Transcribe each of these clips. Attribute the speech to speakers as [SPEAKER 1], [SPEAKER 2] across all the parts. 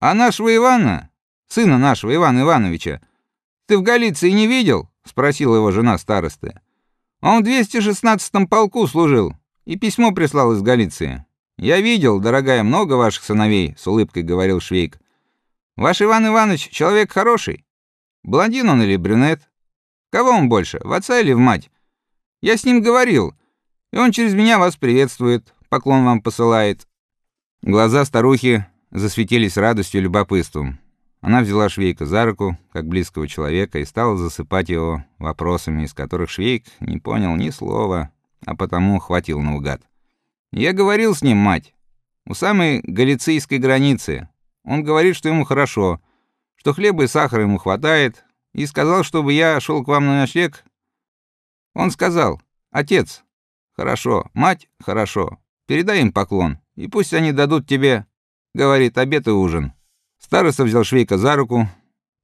[SPEAKER 1] А нашего Ивана, сына нашего Ивана Ивановича, ты в Галиции не видел? спросила его жена старосты. Он в 216-м полку служил и письмо прислал из Галиции. Я видел, дорогая, много ваших сыновей, с улыбкой говорил Швейк. Ваш Иван Иванович человек хороший. Блондин он или брюнет? Кого он больше, в отца или в мать? Я с ним говорил, и он через меня вас приветствует, поклон вам посылает. Глаза старухи засветились радостью и любопытством. Она взяла Швейка за руку, как близкого человека, и стала засыпать его вопросами, из которых Швейк не понял ни слова, а потому хватил наугад. Я говорил с ним, мать, у самой галицийской границы. Он говорит, что ему хорошо, что хлеба и сахара ему хватает, и сказал, чтобы я шел к вам на ночлег. Он сказал: "Отец, хорошо, мать, хорошо. Передай им поклон, и пусть они дадут тебе, говорит, обед и ужин". Староста взял Швейка за руку,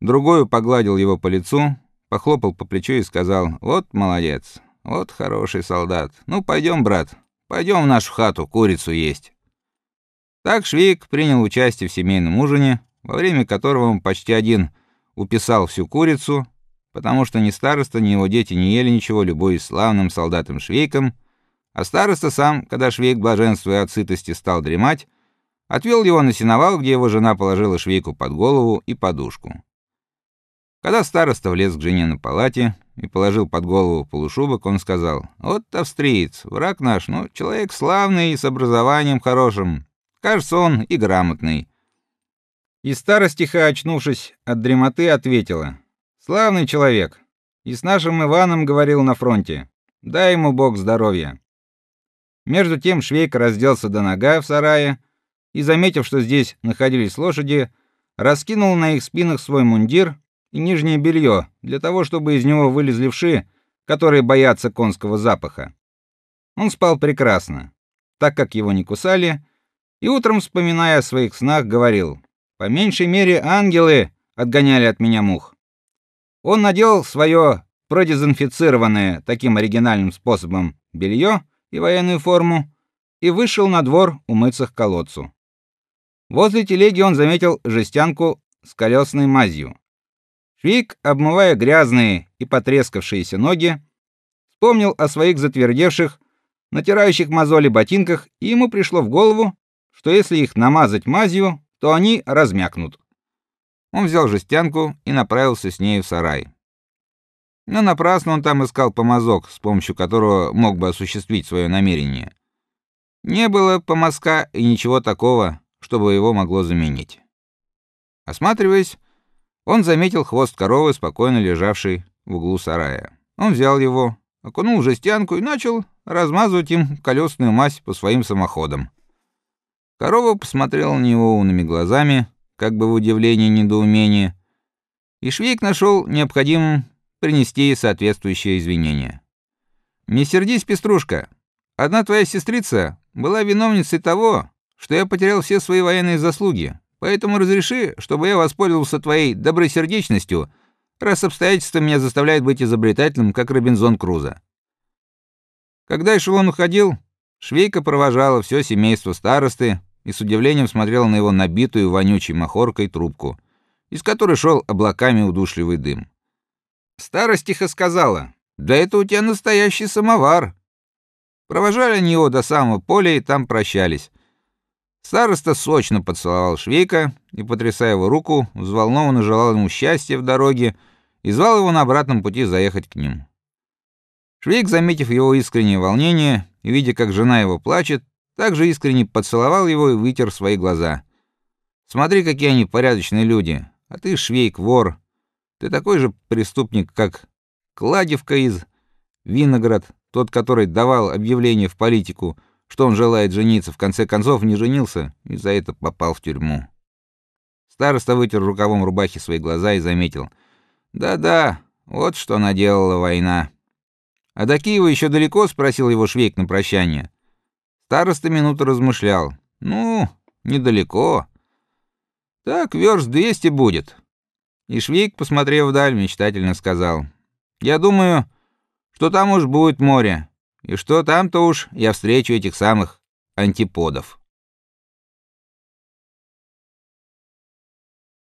[SPEAKER 1] другой погладил его по лицу, похлопал по плечу и сказал: "Вот молодец. Вот хороший солдат. Ну пойдем, брат. пойдем в нашу хату курицу есть". Так Швейк принял участие в семейном ужине, во время которого он почти один уписал всю курицу, потому что ни староста, ни его дети не ели ничего, любой славным солдатом Швейком, а староста сам, когда Швейк блаженствуя от сытости стал дремать, Отвел его на сеновал, где его жена положила швейку под голову и подушку. Когда староста влез к жене на палате и положил под голову полушубок, он сказал: "Вот австриец, враг наш, но человек славный и с образованием хорошим. Кажется, он и грамотный". И старостиха, очнувшись от дремоты, ответила: "Славный человек. И с нашим Иваном говорил на фронте. Дай ему Бог здоровья". Между тем Швейк разделся до нога в сарае и, заметив, что здесь находились лошади, раскинул на их спинах свой мундир и нижнее белье для того, чтобы из него вылезли вши, которые боятся конского запаха. Он спал прекрасно, так как его не кусали, и утром, вспоминая о своих снах, говорил: "По меньшей мере ангелы отгоняли от меня мух". Он надел свое продезинфицированное таким оригинальным способом белье и военную форму и вышел на двор умыться к колодцу. Возле телеги он заметил жестянку с колесной мазью. Швик, обмывая грязные и потрескавшиеся ноги, вспомнил о своих затвердевших, натирающих мозоли ботинках, и ему пришло в голову, что если их намазать мазью, то они размякнут. Он взял жестянку и направился с ней в сарай. Но напрасно он там искал помазок, с помощью которого мог бы осуществить свое намерение. Не было помазка и ничего такого, чтобы его могло заменить. Осматриваясь, он заметил хвост коровы, спокойно лежавший в углу сарая. Он взял его, окунул в жестянку и начал размазывать им колесную мазь по своим самоходам. Корова посмотрела на него умными глазами, как бы в удивлении и недоумении, и Швейк нашел необходимым принести соответствующее извинение. «Не сердись, пеструшка. Одна твоя сестрица была виновницей того, что я потерял все свои военные заслуги. Поэтому разреши, чтобы я воспользовался твоей добросердечностью, раз обстоятельства меня заставляют быть изобретательным, как Робинзон Крузо. Когда эшелон уходил, Швейка провожала все семейство старосты и с удивлением смотрела на его набитую вонючей махоркой трубку, из которой шел облаками удушливый дым. Старость тихо сказала: "Да это у тебя настоящий самовар". Провожали они его до самого поля и там прощались. Староста сочно поцеловал Швейка и, потрясая его руку, взволнованно желал ему счастья в дороге и звал его на обратном пути заехать к ним. Швейк, заметив его искреннее волнение и видя, как жена его плачет, также искренне поцеловал его и вытер свои глаза. Смотри, какие они порядочные люди. А ты, Швейк, вор. Ты такой же преступник, как Кладевка из Виноград, тот, который давал объявление в политику что он желает жениться, в конце концов не женился и за это попал в тюрьму. Староста вытер рукавом рубахи свои глаза и заметил: "Да-да, вот что наделала война". "А до Киева еще далеко?" спросил его Швейк на прощание. Староста минуту размышлял. "Ну, недалеко. Так верст двести будет". И Швейк, посмотрев вдаль, мечтательно сказал: "Я думаю, что там уж будет море. И что там-то уж я встречу этих самых антиподов.